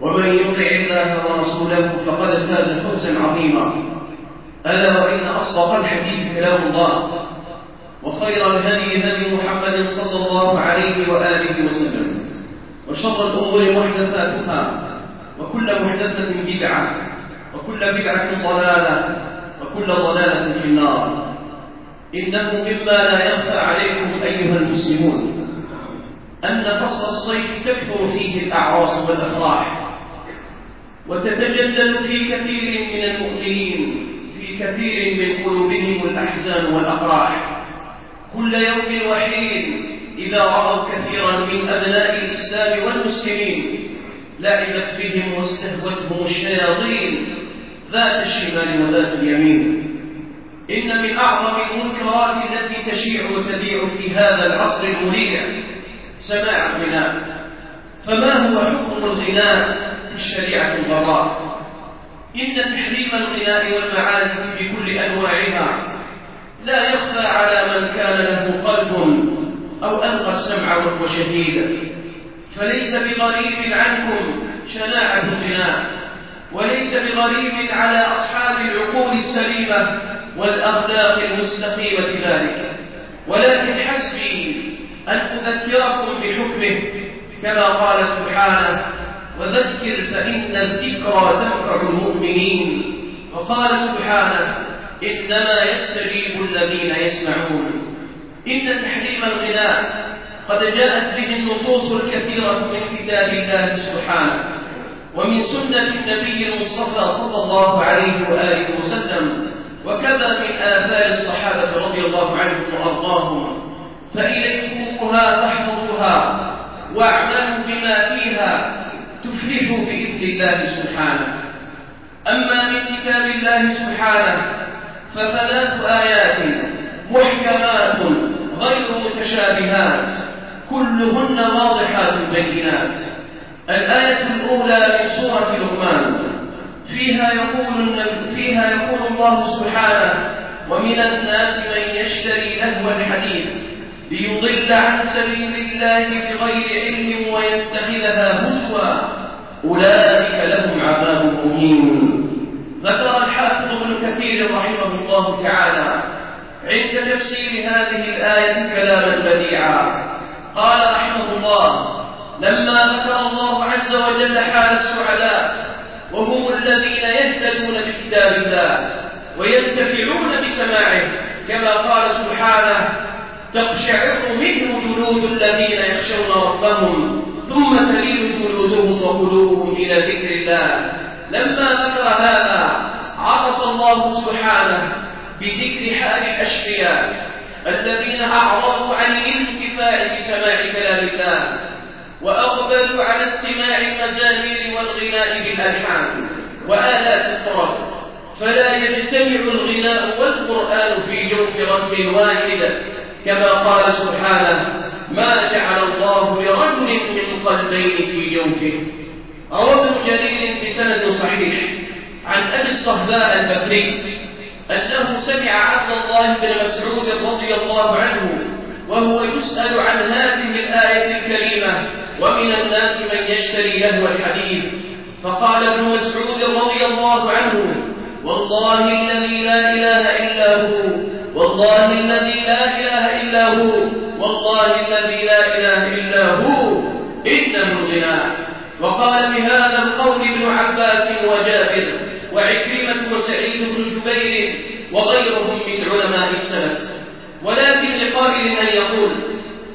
ومن يطع الله ورسوله فقد فاز فوزا عظيما. ألا وإن أصدق الحديث كلام الله وخير الهدي هدي محمد صلى الله عليه وآله وسلم وشر الأمور محدثاتها وكل محدثة بدعة وكل بدعة ضلالة وكل ضلالة في النار. إنه مما لا يخفى عليكم أيها المسلمون أن فصل الصيف تكثر فيه الأعراس والأفراح. وتتجدد في كثير من المؤمنين في كثير من قلوبهم الأحزان والأفراح. كل يوم وحين إذا رأوا كثيرا من أبناء الإسلام والمسلمين لعبت بهم واستهوتهم الشياطين ذات الشمال وذات اليمين. إن من أعظم المنكرات التي تشيع وتذيع في هذا العصر المريع سماع الغناء. فما هو حكم الغناء؟ الشريعة الغراء إن تحريم الغناء والمعازف بكل أنواعها لا يخفى على من كان له قلب أو ألقى السمع وهو شهيد. فليس بغريب عنكم شناعة الغناء وليس بغريب على أصحاب العقول السليمة والأخلاق المستقيمة ذلك. ولكن حسبي أن أذكركم بحكمه كما قال سبحانه وذكر فإن الذكرى تنفع المؤمنين. وقال سبحانه إنما يستجيب الذين يسمعون. إن تحريم الغناء قد جاءت به النصوص الكثيرة من كتاب الله سبحانه ومن سنة النبي المصطفى صلى الله عليه وآله وسلم وكذا من آثار الصحابة رضي الله عنهم وأرضاهم. فإليكموها فاحفظوها واعملوا بما فيها تفلحوا بإذن الله سبحانه. أما من كتاب الله سبحانه فثلاث آيات محكمات غير متشابهات كلهن واضحات بينات. الآية الأولى من سورة لقمان. فيها يقول فيها يقول الله سبحانه ومن الناس من يشتري لهو الحديث ليضل عن سبيل الله بغير علم ويتخذها هزوا أولئك لهم عذاب مهين. ذكر الحافظ ابن كثير رحمه الله تعالى عند تفسير هذه الآية كلاما بديعا. قال رحمه الله لما ذكر الله عز وجل حال السعداء وهم الذين يهتدون بكتاب الله وينتفعون بسماعه كما قال سبحانه تقشعر منه جلود الذين يخشون ربهم ثم تلين جلودهم وقلوبهم إلى ذكر الله. لما ذكر هذا عرف الله سبحانه بذكر حال الأشقياء الذين أعرضوا عن الانتفاع بسماع كلام الله وأقبلوا على استماع المزامير والغناء بالألحان وآلات الطرب. فلا يجتمع الغناء والقرآن في جوف رجل واحد كما قال سبحانه ما جعل الله لرجل من قلبين في جوفه. روى ابن جرير بسند صحيح عن أبي الصهباء البكري أنه سمع عبد الله بن مسعود رضي الله عنه وهو يسأل عن هذه الآية الكريمة ومن الناس من يشتري لهو الحديث؟ فقال ابن مسعود رضي الله عنه والله الذي لا إله إلا هو والله الذي لا إله إلا هو والله الذي لا إله إلا هو. إنه الغناء وقال بهذا القول ابن عباس وجابر وعكرمة وسعيد بن جبير وغيرهم من علماء السلف. ولكن لقائل أن يقول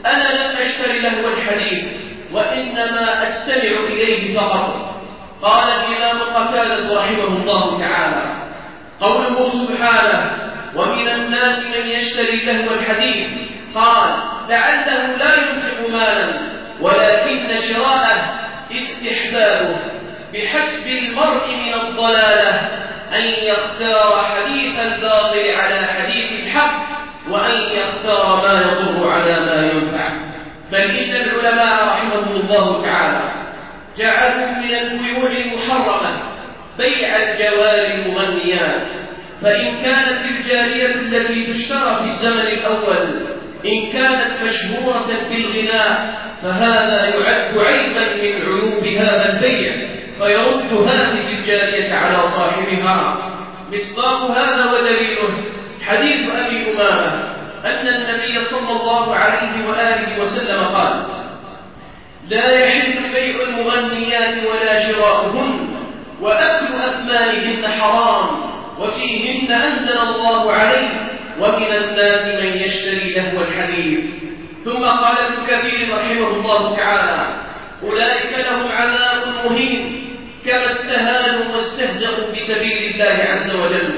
أنا لم أشتري لهو الحديث وإنما أستمع إليه فقط. قال الإمام قتادة رحمه الله تعالى قوله سبحانه ومن الناس من يشتري لهو الحديث قال لعله لا ينفق مالا ولكن شراءه استحبابه بحسب المرء من الضلالة أن يختار حديث الباطل على حديث الحق وأن يختار ما يضر على ما ينفع. بل إن العلماء رحمهم الله تعالى جعلوا من البيوع المحرمه بيع الجوار المغنيات فإن كانت الجارية التي تشترى في الزمن الأول إن كانت مشهورة بالغناء فهذا يعد عيبا من عيوب هذا البيع فيرد هذه الجارية على صاحبها. مصداق هذا ودليله حديث أبي أمامة أن النبي صلى الله عليه وآله وسلم قال لا يحل بيع المغنيات ولا شراؤهن وأكل أثمانهن حرام. وفيهن أنزل الله عليه ومن الناس من يشتري لهو الحديث ثم قال ابن كثير رحمه الله تعالى أولئك لهم عذاب مهين كما استهانوا واستهزأوا بسبيل الله عز وجل.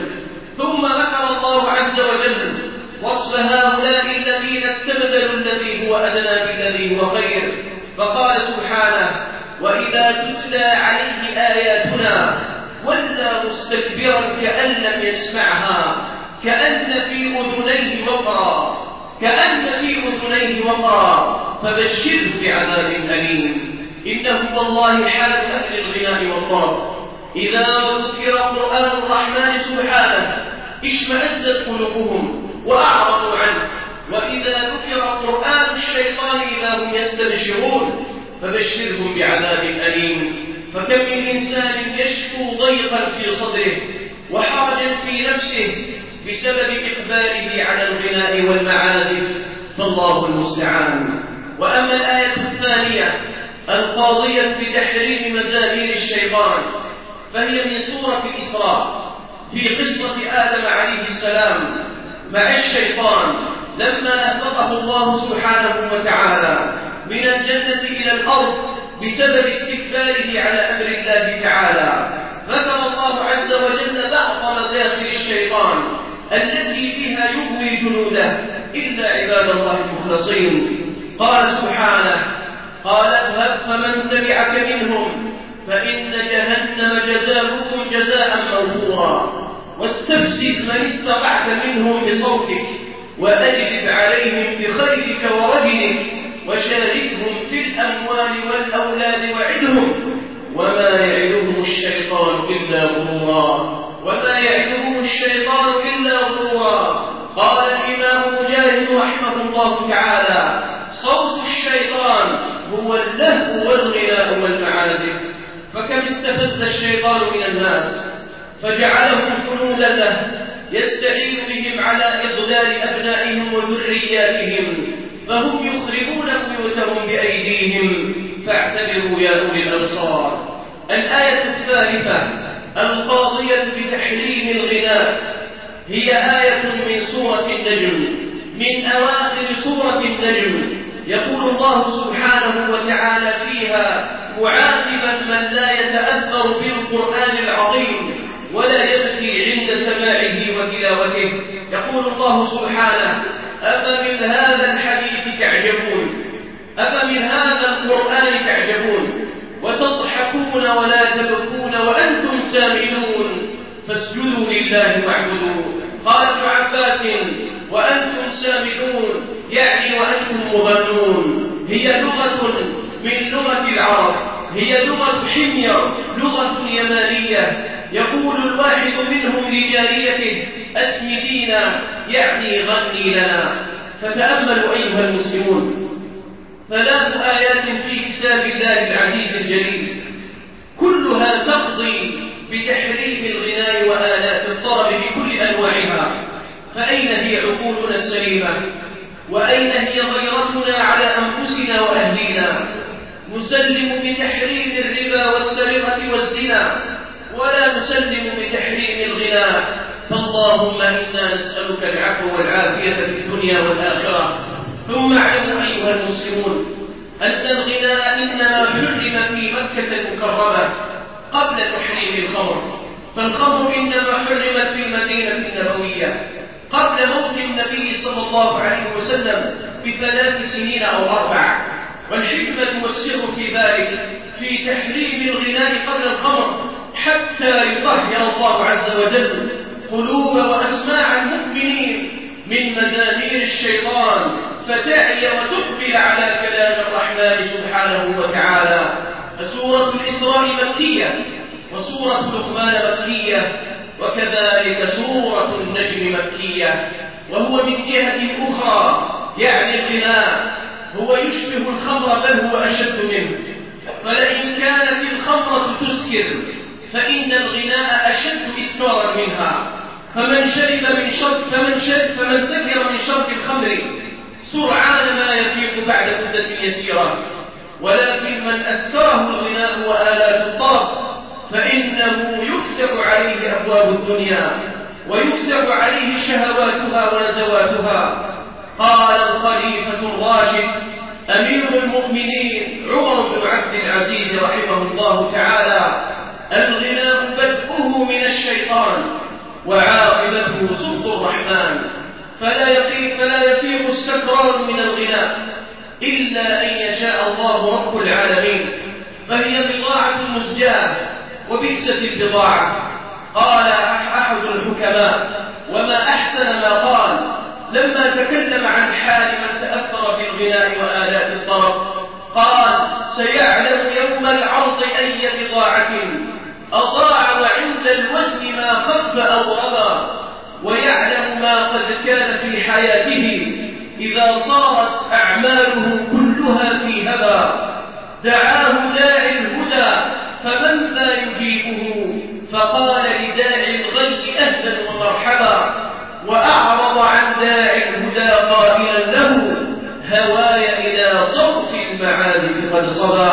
ثم ذكر الله عز وجل وصف هؤلاء الذين استبدلوا الذي هو أدنى بالذي هو خير. فقال سبحانه وإذا تتلى عليه آياتنا ولى مستكبرا كأن لم يسمعها كأن في أذنيه وقرا كأن في أذنيه وقرا. فبشره بعذاب أليم. إنه والله حال أهل الغناء والطرب إذا ذكر قرآن الرحمن سبحانه اشمأزت قلوبهم وأعرضوا عنه. وإذا ذكر قرآن الشيطان إذا هم يستبشرون فبشرهم بعذاب أليم. فكم من إنسان يشكو ضيقا في صدره وحرجا في نفسه بسبب إقباله على الغناء والمعازف فالله المستعان. وأما الآية الثانية القاضية بتحريم مزامير الشيطان فهي من سورة الإسراء في قصة آدم عليه السلام مع الشيطان لما أهبطه الله سبحانه وتعالى من الجنة إلى الأرض بسبب استكباره على أمر الله تعالى. ذكر الله عز وجل بعض مداخل الشيطان التي فيها يغوي جنوده. إلا عباد الله المخلصين. قال سبحانه قال اذهب فمن تبعك منهم فإن جهنم جزاؤكم جزاء موفورا واستفزز من استطعت منهم بصوتك وأجلب عليهم بخيرك ورجلك وشاركهم في الأموال والأولاد وعدهم. وما يعدهم الشيطان إلا غرورا. وما يعدهم الشيطان إلا غرورا. قال الإمام مجاهد رحمه الله تعالى صوت الشيطان هو اللهو والغناء والمعازف. فكم استفز الشيطان من الناس؟ فجعلهم جنودا له يستعين بهم على إضلال أبنائهم وذرياتهم. فهم يخربون بيوتهم بأيديهم. فاعتبروا يا أولي الأبصار. الآية الثالثة القاضية بتحريم الغناء. هي آية من سورة النجم من أواخر سورة النجم. يقول الله سبحانه وتعالى فيها معاتبا من لا يتأثر بالقرآن العظيم ولا يبكي عند سماعه وتلاوته يقول الله سبحانه أفمن هذا أفمن هذا القرآن تعجبون؟ وتضحكون ولا تبكون وأنتم سامدون فاسجدوا لله واعبدوا قال ابن عباس وأنتم سامدون يعني وأنتم مغنون. هي لغة من لغة العرب هي لغة حمير لغة يمانية. يقول الواحد منهم لجاريته أسمدينا يعني غني لنا. فتأملوا أيها المسلمون. ثلاث آيات في كتاب الله العزيز الجليل. كلها تقضي بتحريم الغناء وآلات الطرب بكل أنواعها. فأين هي عقولنا السليمة؟ وأين هي غيرتنا على أنفسنا وأهلينا؟ نسلم بتحريم الربا والسرقة والزنا ولا نسلم بتحريم الغناء فاللهم إنا نسألك العفو والعافية في الدنيا والآخرة. ثم اعلموا أيها المسلمون أن الغناء إنما حرم في مكة المكرمة قبل تحريم الخمر فالخمر إنما حرمت في المدينة النبوية. قبل موت النبي صلى الله عليه وسلم بثلاث سنين أو أربع. والحكمة والسر في ذلك في تحريم الغناء قبل الخمر حتى يطهر الله عز وجل قلوب وأسماع المؤمنين من مزامير الشيطان فتعي وتقبل على كلام الرحمن سبحانه وتعالى. فسورة الإسراء مكية وسورة لقمان مكية وكذلك سورة النجم مكية. وهو من جهة أخرى يعني الغناء. هو يشبه الخمر بل هو أشد منه. فلئن كانت الخمرة تسكر فإن الغناء أشد إسكارا منها. فمن شرب من شرب فمن شرب فمن سكر من شرب الخمر. سرعان ما يفيق بعد مدة يسيرة ولكن من أسكره الغناء وآلات الطرب فإنه يفتح عليه أبواب الدنيا ويفتح عليه شهواتها ونزواتها. قال الخليفة الراشد أمير المؤمنين عمر بن عبد العزيز رحمه الله تعالى الغناء بدءه من الشيطان وعاقبته صد الرحمن. فلا يقيم فلا يفيق السكران من الغناء إلا أن يشاء الله رب العالمين. فهي بضاعة مزجاة وبئست البضاعة. قال أحد الحكماء وما أحسن ما قال لما تكلم عن حال من تأثر بالغناء وآلات الطرب قال سيعلم يوم العرض أي بضاعة أضاع وعند الوزن ما خف أو رضى ويعلم ما قد كان في حياته إذا صارت أعماله كلها في هبى دعاه داعي الهدى فمن لا يجيبه؟ فقال لداعي الغي أهلا ومرحبا. وأعرض عن داعي الهدى قائلا له هواي إلى صوت المعازف قد صدى.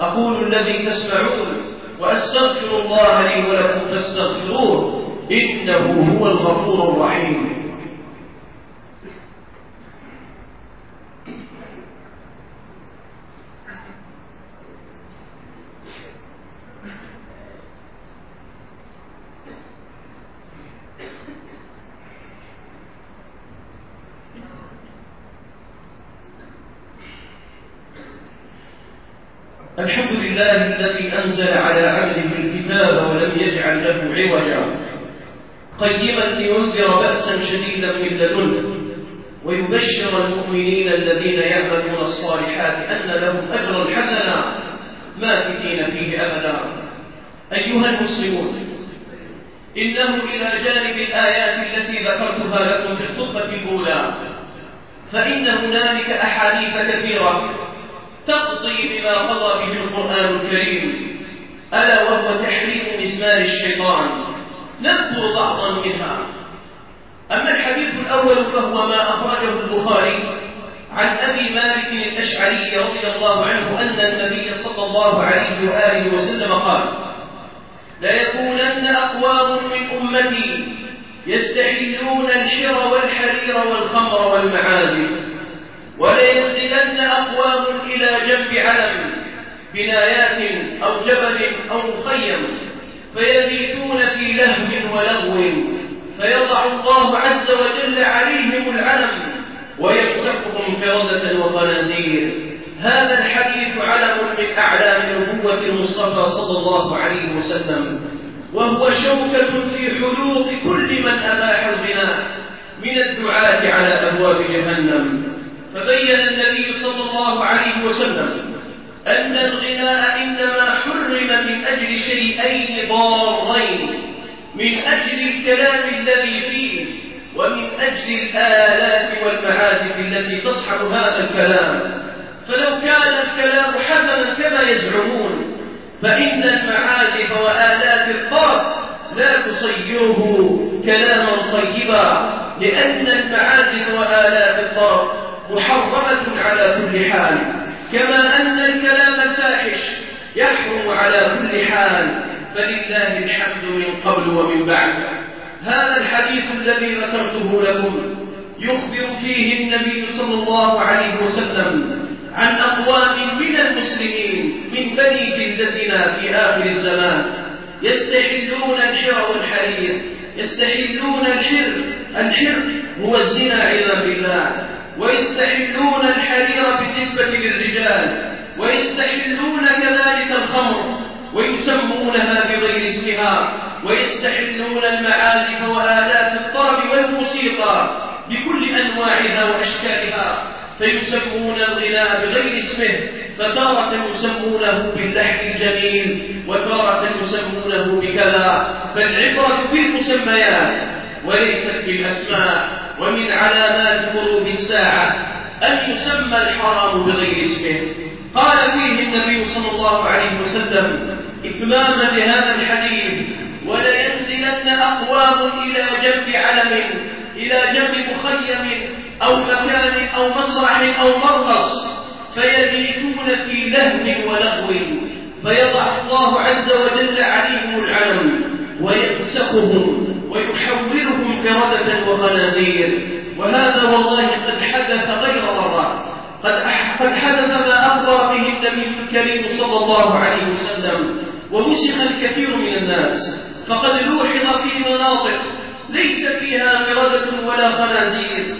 أقول الذي تسمعون وأستغفر الله لي ولكم فاستغفروه. إنه هو الغفور الرحيم. الحمد لله الذي أنزل على عبده الكتاب ولم يجعل له عوجا. قيما لينذر بأسا شديدا من لدنه ويبشر المؤمنين الذين يعملون الصالحات أن لهم أجرا حسنا ماكثين فيه أبدا. أيها المسلمون إنه إلى جانب الآيات التي ذكرتها لكم في الخطبة الأولى فإن هنالك أحاديث كثيرة تقضي بما قضى به القرآن الكريم ألا وهو تحريم مزمار الشيطان. نذكر بعضا منها أما الحديث الأول فهو ما أخرجه البخاري عن أبي مالك الأشعري رضي الله عنه أن النبي صلى الله عليه وآله وسلم قال ليكونن أقوام من أمتي يستحلون الحر والحرير والخمر والمعازف ولينزلن أقوام إلى جنب علم بنايات أو جبل أو مخيم فيبيتون في لهو ولغو. فيضع الله عز وجل عليهم العلم ويمسحهم فردة وخنازير. هذا الحديث علم من أعلام نبوة المصطفى صلى الله عليه وسلم وهو شوكة في حلوق كل من أباح الغناء من الدعاة على أبواب جهنم. فبين النبي صلى الله عليه وسلم أن الغناء إنما حرم من أجل شيئين ضارين من أجل الكلام الذي فيه ومن أجل الآلات والمعازف التي تصحب هذا الكلام. فلو كان الكلام حسنا كما يزعمون فإن المعازف وآلات الطرب لا تصيره كلاما طيبا لأن المعازف وآلات الطرب محرمة على كل حال. كما أن الكلام الفاحش يحرم على كل حال فلله الحمد من قبل ومن بعد. هذا الحديث الذي ذكرته لكم يخبر فيه النبي صلى الله عليه وسلم عن أقوام من المسلمين من بني جلدتنا في آخر الزمان. يستحلون الحر والحرير يستحلون الحر الحر هو الزنا عياذا بالله ويستحلون الحرير بالنسبة للرجال ويستحلون كذلك الخمر ويسمونها بغير اسمها ويستحلون المعازف وآلات الطرب والموسيقى بكل أنواعها وأشكالها فيسمون الغناء بغير اسمه فتارة يسمونه باللحن الجميل وتارة يسمونه بكذا فالعبرة بالمسميات وليست بالأسماء. ومن علامات غروب الساعة أن يسمى الحرام بغير اسمه. قال فيه النبي صلى الله عليه وسلم إتماما لهذا الحديث ولينزلن أقوام إلى جنب علم إلى جنب مخيم أو مكان أو مسرح أو مرقص فيبيتون في لهو ولهو فيضع الله عز وجل عليهم العلم ويمسخهم ويحولهم قردة وخنازير وهذا والله قد حدث غير مرة. قد حدث ما أخبر به النبي الكريم صلى الله عليه وسلم. ومسخ الكثير من الناس. فقد لوحظ في مناطق ليس فيها قردة ولا خنازير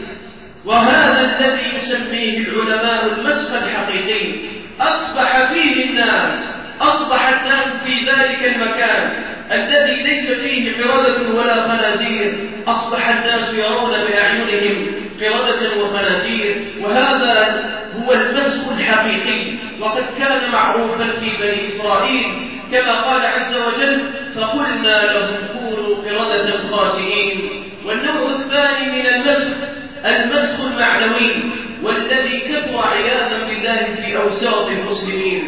وهذا الذي يسميه العلماء المسخ الحقيقي. أصبح فيه الناس أصبح الناس في ذلك المكان. الذي ليس فيه قردة ولا خنازير أصبح الناس يرون بأعينهم قردة وخنازير وهذا هو المسخ الحقيقي. وقد كان معروفا في بني إسرائيل كما قال عز وجل فقلنا لهم كونوا قردة خاسئين والنوع الثاني من المسخ المسخ المعنوي والذي كثر عياذا بالله في أوساط المسلمين.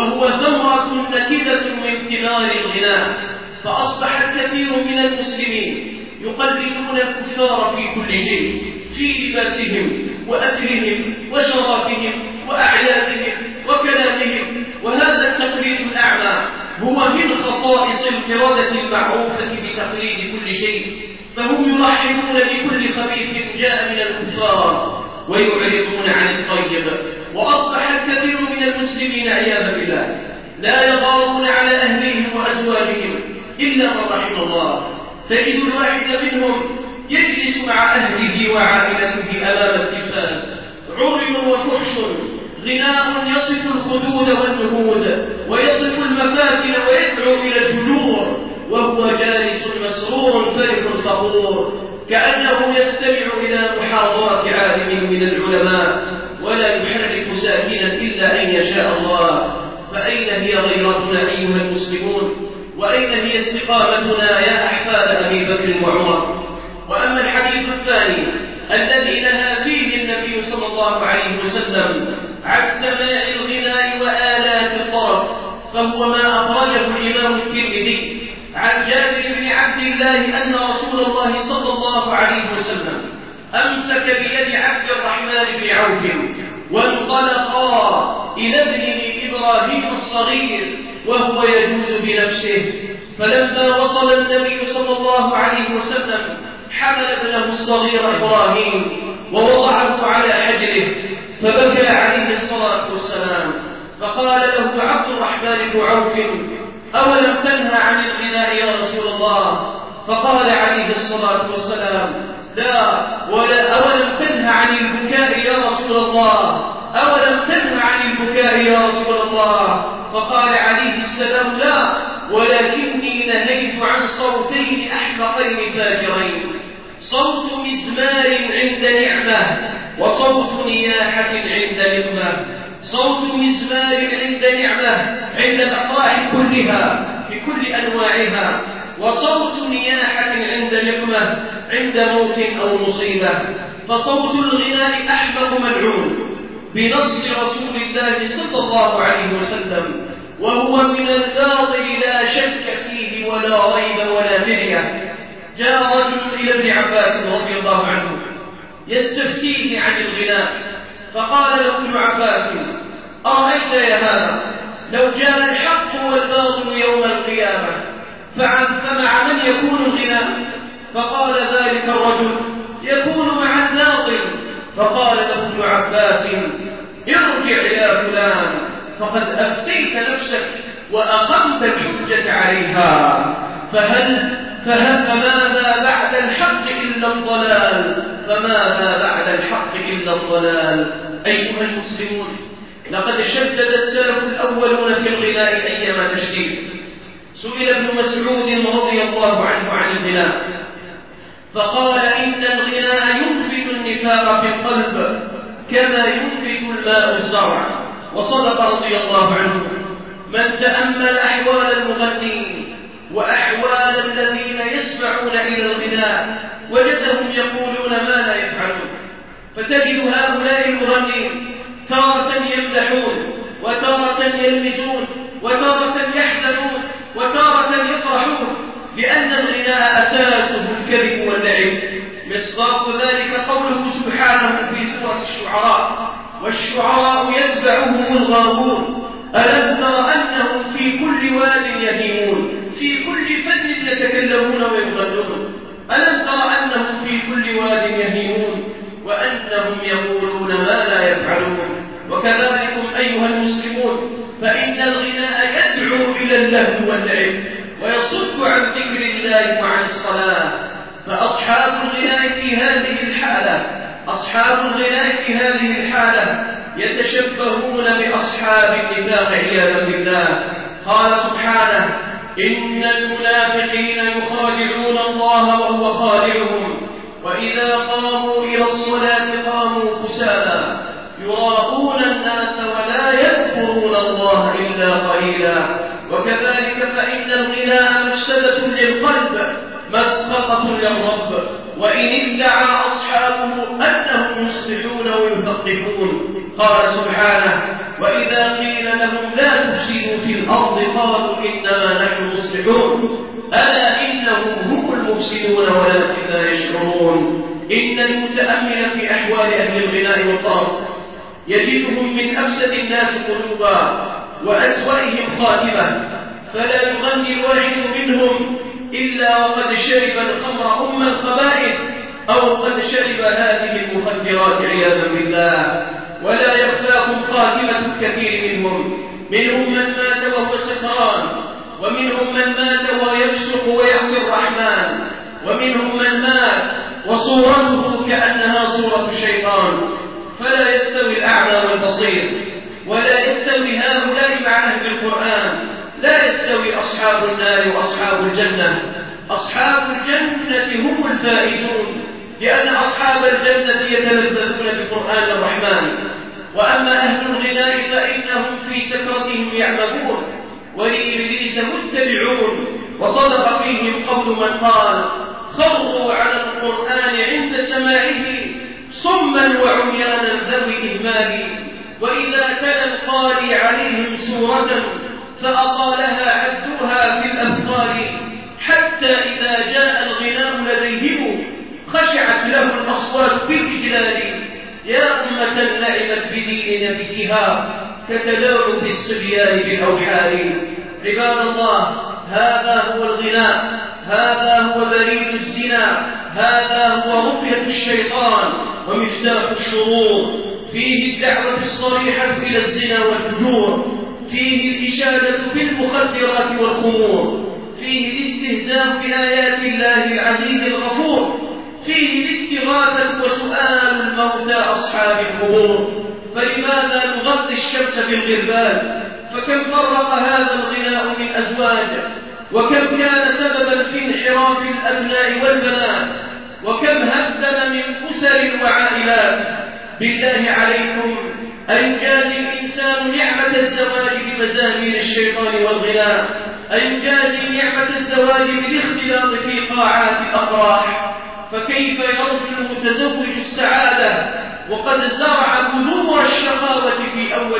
وهو ثمرة نكدة من ثمار الغناء فأصبح الكثير من المسلمين يقلدون الكفار في كل شيء في لباسهم وأكلهم وشرابهم وأعيادهم وكلامهم وهذا التقليد الأعمى هو من خصائص القردة المعروفة بتقليد كل شيء فهم يرحبون بكل خبيث جاء من الكفار ويعرضون عن الطيب. وأصبح الكثير من المسلمين عياذا بالله. لا يغارون على أهلهم وأزواجهم إلا من رحم الله. تجد الواحد منهم يجلس مع أهله وعائلته أمام التلفاز. عري وفحش غناء يصف الخدود والنهود ويصف المفاتن ويدعو إلى الجنور. وهو جالس مسرور فرح فخور كأنه يستمع إلى محاضرة عالم من العلماء. ولا يحرك ساكنا إلا أن يشاء الله. فأين هي غيرتنا أيها المسلمون؟ وأين هي استقامتنا يا أحفاد أبي بكر وعمر؟ وأما الحديث الثاني الذي نهى فيه النبي صلى الله عليه وسلم عن سماع الغناء وآلات الطرب فهو ما أخرجه الإمام الترمذي عن جابر بن عبد الله أن رسول الله صلى الله عليه وسلم أمسك بيد عبد الرحمن بن عوف. وانطلقا إلى ابنه إبراهيم الصغير وهو يجود بنفسه. فلما وصل النبي صلى الله عليه وسلم حمل ابنه الصغير إبراهيم ووضعه على حجره فبكى عليه الصلاة والسلام. فقال له عبد الرحمن بن عوف أولم تنهى عن الغناء يا رسول الله؟ فقال عليه الصلاة والسلام لا ولا أولم تنهى عن البكاء يا رسول الله أولم تنهى عن البكاء يا رسول الله فقال عليه السلام لا ولكني نهيت عن صوتين أحمقين فاجرين صوت مزمار عند نعمة وصوت نياحة عند نعمة صوت مزمار عند نعمة عند الأفراح كلها بكل أنواعها. وصوت نياحة عند نقمة عند موت أو مصيبة. فصوت الغناء أحمق ملعون بنص رسول الله صلى الله عليه وسلم. وهو من الباطل لا شك فيه ولا ريب ولا مرية جاء رجل إلى ابن عباس رضي الله عنه يستفتيه عن الغناء فقال له ابن عباس أرأيت يا هذا؟ لو جاء الحق والباطل يوم القيامة فمع من يكون الغنى فقال ذلك الرجل يكون مع الباطل. فقال له ابن عباس ارجع إلى فلان فقد أفتيت نفسك وأقمت الحجة عليها فهل فماذا بعد الحق إلا الضلال. فماذا بعد الحق إلا الضلال. أيها المسلمون لقد شدد السلف الأولون في الغناء أيما تشديد سئل ابن مسعود رضي الله عنه عن الغناء فقال إن الغناء ينفت النفاق في القلب كما ينفت الماء الزرع. وصدق رضي الله عنه من تأمل أحوال المغنين وأحوال الذين يسمعون إلى الغناء وجدهم يقولون ما لا يفعلون. فتجد هؤلاء المغنين تارة يمدحون وتارة يلمسون وتارة يحزنون وتارة يفرحون لأن الغناء أساسه الكذب واللعب. مصداق ذلك قوله سبحانه في سورة الشعراء والشعراء يتبعهم الغاوون. ألم تر أنهم في كل واد يهيمون؟ في كل فن يتكلمون ويغنون. ألم تر أنهم في كل واد يهيمون وأنهم يقولون ما لا يفعلون؟ وكذلكم أيها المسلمون فإن الغناء يدعو إلى اللهو واللعب ويصد عن ذكر الله وعن الصلاة. فأصحاب الغناء في هذه الحالة أصحاب الغناء في هذه الحالة يتشبهون بأصحاب النفاق عياذا بالله. قال سبحانه إن المنافقين يخادعون الله وهو خادعهم. وإذا قاموا إلى الصلاة قاموا كسالى يراءون الناس ولا يذكرون الله إلا قليلا. وكذلك فإن الغناء مفسدة للقلب مسخطة للرب. وإن ادعى أصحابه أنهم يصلحون ويثقفون قال سبحانه وإذا قيل لهم لا تفسدوا مصلحون ألا إنهم هم المفسدون ولكن لا يشعرون. إن المتأمل في أحوال أهل الغناء والطرب يجدهم من أفسد الناس قلوبا وأسوأهم خاتمة فلا يغني الواحد منهم إلا وقد شرب الخمر أم الخبائث أو قد شرب هذه المخدرات عياذا بالله. ولا يخفاكم خاتمة كثير منهم. منهم من مات وهو سكران. ومنهم من مات وهو يفسق ويعصي الرحمن. ومنهم من مات وصورته كأنها صورة شيطان فلا يستوي الأعمى والبصير. ولا يستوي هؤلاء مع أهل القرآن. لا يستوي أصحاب النار وأصحاب الجنة. أصحاب الجنة هم الفائزون لأن أصحاب الجنة يتلذذون بقرآن الرحمن. وأما أهل الغناء فإنهم في سكرتهم يعمهون. ولإبليس متبعون. وصدق فيهم قول من قال خروا على القرآن عند سماعه صما وعميانا ذوي إهمال وإذا تلا القاري عليهم سورة فأطالها عدوها في الأثقال. حتى إذا جاء الغناء لديهم خشعت له الأصوات بالإجلال. يا أمة لعبت بدين نبيها. كتلاعب الصبيان بالأوحال. عباد الله هذا هو الغناء هذا هو بريد الزنا هذا هو رقية الشيطان ومفتاح الشرور. فيه الدعوة الصريحة إلى الزنا والفجور. فيه الإشادة بالمخدرات والخمور. فيه الاستهزاء بآيات الله العزيز الغفور. فيه الاستغاثة وسؤال الموتى أصحاب القبور. فلماذا نغطي الشمس بالغربال فكم فرق هذا الغناء من أزواج؟ وكم كان سببا في انحراف الأبناء والبنات؟ وكم هدم من أسر وعائلات؟ بالله عليكم أيجازي الإنسان نعمة الزواج بمزامير الشيطان والغناء. أيجازي نعمة الزواج بالاختلاط في قاعات الأفراح. فكيف يرجو المتزوج السعادة؟ وقد زرع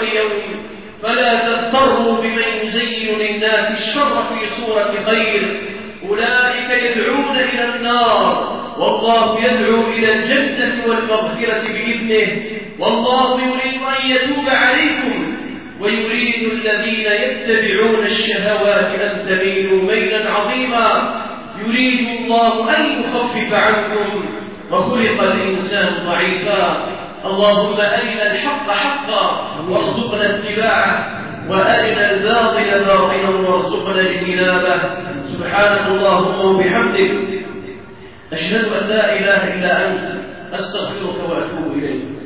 يوم فلا تغتروا بمن يزين للناس الشر في صورة خير. أولئك يدعون إلى النار. والله يدعو إلى الجنة والمغفرة بإذنه. والله يريد أن يتوب عليكم. ويريد الذين يتبعون الشهوات أن تميلوا ميلا عظيما. يريد الله أن يخفف عنكم. وخلق الإنسان ضعيفا. اللهم أرنا الحق حقا وارزقنا اتباعه وأرنا الباطل باطلا وارزقنا اجتنابه. سبحانك اللهم وبحمدك أشهد أن لا إله إلا أنت أستغفرك وأتوب إليك.